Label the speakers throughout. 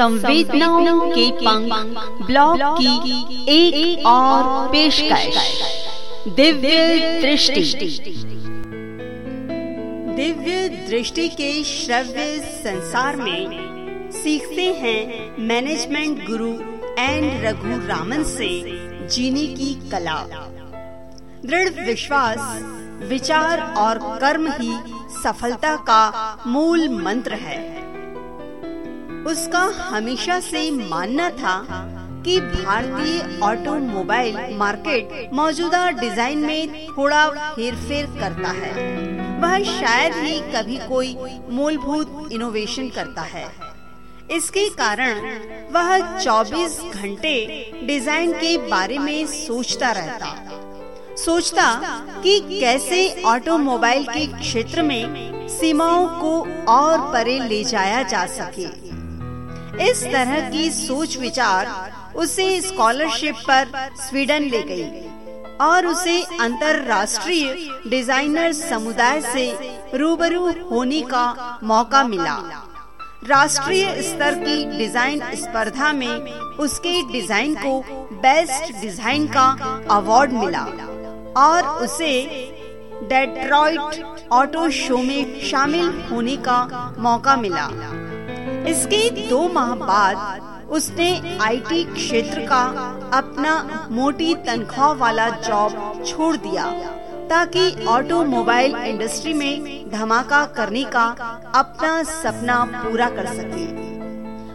Speaker 1: संवेदनाओं के पंख ब्लॉग की एक, एक और पेशकश। दिव्य दृष्टि। दिव्य दृष्टि के श्रव्य संसार में सीखते हैं मैनेजमेंट गुरु एन रघु रामन से जीने की कला। दृढ़ विश्वास विचार और कर्म ही सफलता का मूल मंत्र है। उसका हमेशा से मानना था कि भारतीय ऑटोमोबाइल मार्केट मौजूदा डिज़ाइन में थोड़ा हेरफेर करता है। वह शायद ही कभी कोई मूलभूत इनोवेशन करता है। इसके कारण वह 24 घंटे डिज़ाइन के बारे में सोचता रहता। सोचता कि कैसे ऑटोमोबाइल के क्षेत्र में सीमाओं को और परे ले जाया जा सके। इस तरह की सोच विचार उसे स्कॉलरशिप पर स्वीडन ले गई और उसे अंतरराष्ट्रीय डिज़ाइनर समुदाय से रूबरू होने का मौका मिला। राष्ट्रीय स्तर की डिज़ाइन स्पर्धा में उसके डिज़ाइन को बेस्ट डिज़ाइन का अवार्ड मिला और उसे डेट्रॉइट ऑटो शो में शामिल होने का मौका मिला। इसके दो माह बाद उसने आईटी क्षेत्र का अपना मोटी तनख्वाह वाला जॉब छोड़ दिया, ताकि ऑटोमोबाइल इंडस्ट्री में धमाका करने का अपना सपना पूरा कर सके।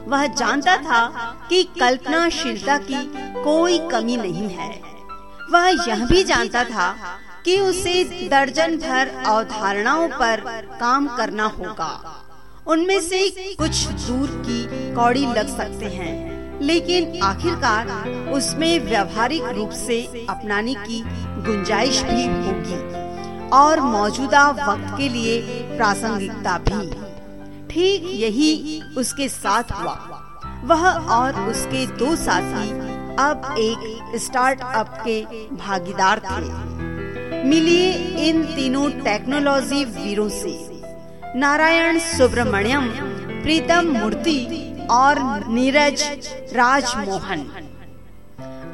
Speaker 1: वह जानता था कि कल्पनाशीलता की कोई कमी नहीं है। वह यह भी जानता था कि उसे दर्जन भर अवधारणाओं पर काम करना होगा। उनमें से कुछ दूर की कौड़ी लग सकते हैं। लेकिन आखिरकार उसमें व्यवहारिक रूप से अपनाने की गुंजाइश भी होगी और मौजूदा वक्त के लिए प्रासंगिकता भी। ठीक यही उसके साथ हुआ। वह और उसके दो साथी अब एक स्टार्टअप के भागीदार थे। मिलिए इन तीनों टेक्नोलॉजी वीरों से। नारायण सुब्रमण्यम प्रीतम मूर्ति और Neeraj Rajmohan.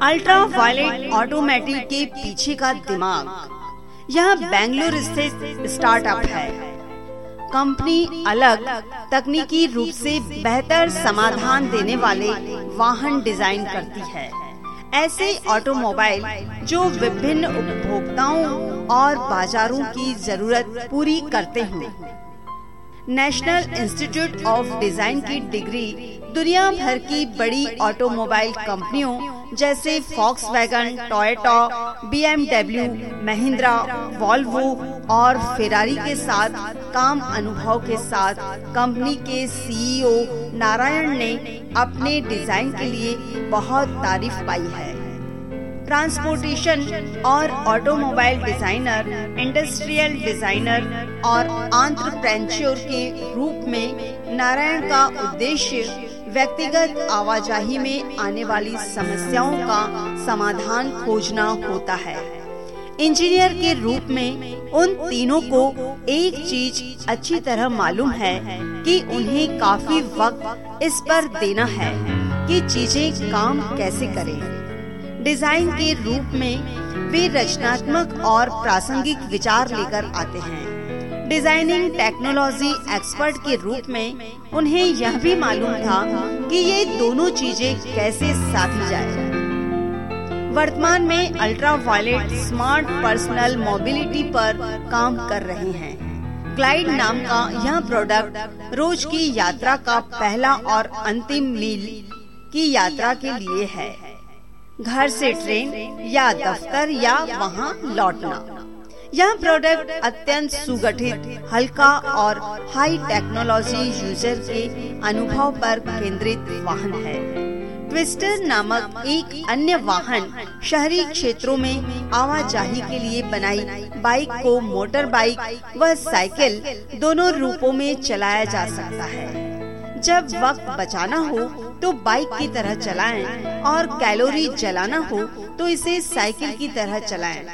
Speaker 1: Ultra violet automatic के पीछे का दिमाग। यह बेंगलुरु स्थित स्टार्टअप है। कंपनी अलग, तकनीकी रूप से बेहतर समाधान देने वाले वाहन डिज़ाइन करती है। ऐसे ऑटोमोबाइल जो विभिन्न उपभोक्ताओं और बाजारों की ज़रूरत पूरी करते हैं। नेशनल इंस्टीट्यूट ऑफ़ डिज़ाइन की डिग्री दुनिया भर की बड़ी ऑटोमोबाइल कंपनियों जैसे फॉक्स वैगन टोयटा बी महिंद्रा वॉल्वो और फेरारी के साथ काम अनुभव के साथ कंपनी के सीईओ नारायण ने अपने डिज़ाइन के लिए बहुत तारीफ़ पाई है। ट्रांसपोर्टेशन और ऑटोमोबाइल डिज़ाइनर इंडस्ट्रियल डिज़ाइनर और आंट्रप्रेन्योर के रूप में नारायण का उद्देश्य व्यक्तिगत आवाजाही में आने वाली समस्याओं का समाधान खोजना होता है इंजीनियर के रूप में उन तीनों को एक चीज़ अच्छी तरह मालूम है कि उन्हें काफ़ी वक्त इस पर देना है कि चीज़ें काम कैसे करें। डिज़ाइन के रूप में वे रचनात्मक और प्रासंगिक विचार लेकर आते हैं। डिज़ाइनिंग टेक्नोलॉजी एक्सपर्ट के रूप में उन्हें यह भी मालूम था कि ये दोनों चीज़ें कैसे साधी जाए। वर्तमान में ultra violet smart personal mobility पर काम कर रहे हैं। ग्लाइड नाम का यह प्रोडक्ट रोज की यात्रा का पहला और अंतिम मील की यात्रा के लिए है। घर से ट्रेन या दफ्तर या वहाँ लौटना। यह प्रोडक्ट अत्यंत सुगठित, हल्का और हाई टेक्नोलॉजी यूज़र के अनुभव पर केंद्रित वाहन है। ट्विस्टर नामक एक अन्य वाहन शहरी क्षेत्रों में आवाजाही के लिए बनाई बाइक को मोटर बाइक व साइकिल दोनों रूपों में चलाया जा सकता है। जब वक्त बचाना हो तो बाइक की तरह चलाएँ और कैलोरी जलाना हो तो इसे साइकिल की तरह चलाएँ।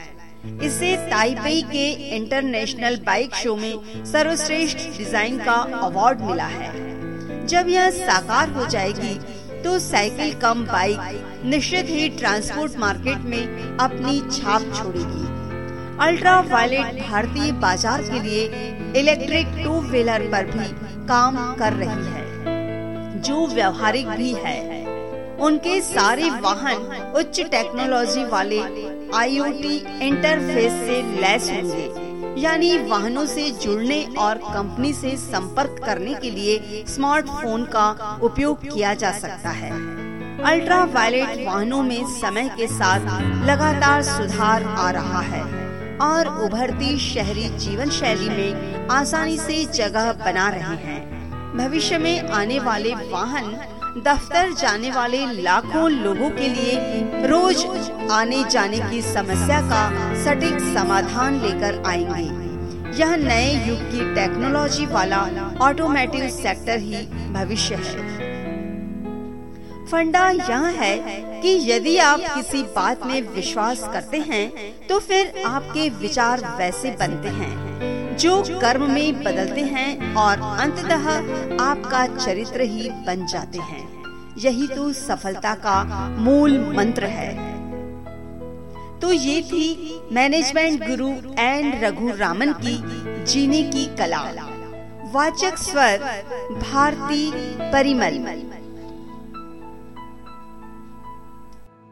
Speaker 1: इसे ताइपेई के इंटरनेशनल बाइक शो में सर्वश्रेष्ठ डिज़ाइन का अवार्ड मिला है। जब यह साकार हो जाएगी तो साइकिल कम बाइक, निश्चित ही ट्रांसपोर्ट मार्केट में अपनी छाप छोड़ेगी। अल्ट्रा वायलेट भारतीय बाज़ार के लिए इलेक्ट्रिक टू व्हीलर पर भी काम कर रही है। जो व्यवहारिक भी है। उनके सारे वाहन उच्च टेक्नोलॉजी वाले आईओटी इंटरफेस से लैस होंगे। यानी वाहनों से जुड़ने और कंपनी से संपर्क करने के लिए स्मार्टफ़ोन का उपयोग किया जा सकता है। अल्ट्रा वायलेट वाहनों में समय के साथ लगातार सुधार आ रहा है और उभरती शहरी जीवन शैली में आसानी से जगह बना रहे हैं। भविष्य में आने वाले वाहन, दफ्तर जाने वाले लाखों लोगों के लिए रोज आने जाने की समस्या का सटीक समाधान लेकर आएँगे। यह नए युग की टेक्नोलॉजी वाला ऑटोमेटिव सेक्टर ही भविष्य है। फंडा यह है कि यदि आप किसी बात में विश्वास करते हैं तो फिर आपके विचार वैसे बनते हैं। जो कर्म में बदलते हैं और अंततः आपका चरित्र ही बन जाते हैं। यही तो सफलता का मूल मंत्र है। तो ये थी मैनेजमेंट गुरु एन रघु रामन की जीने की कला। वाचक स्वर, भारती परिमल।